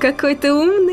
какой ты умный.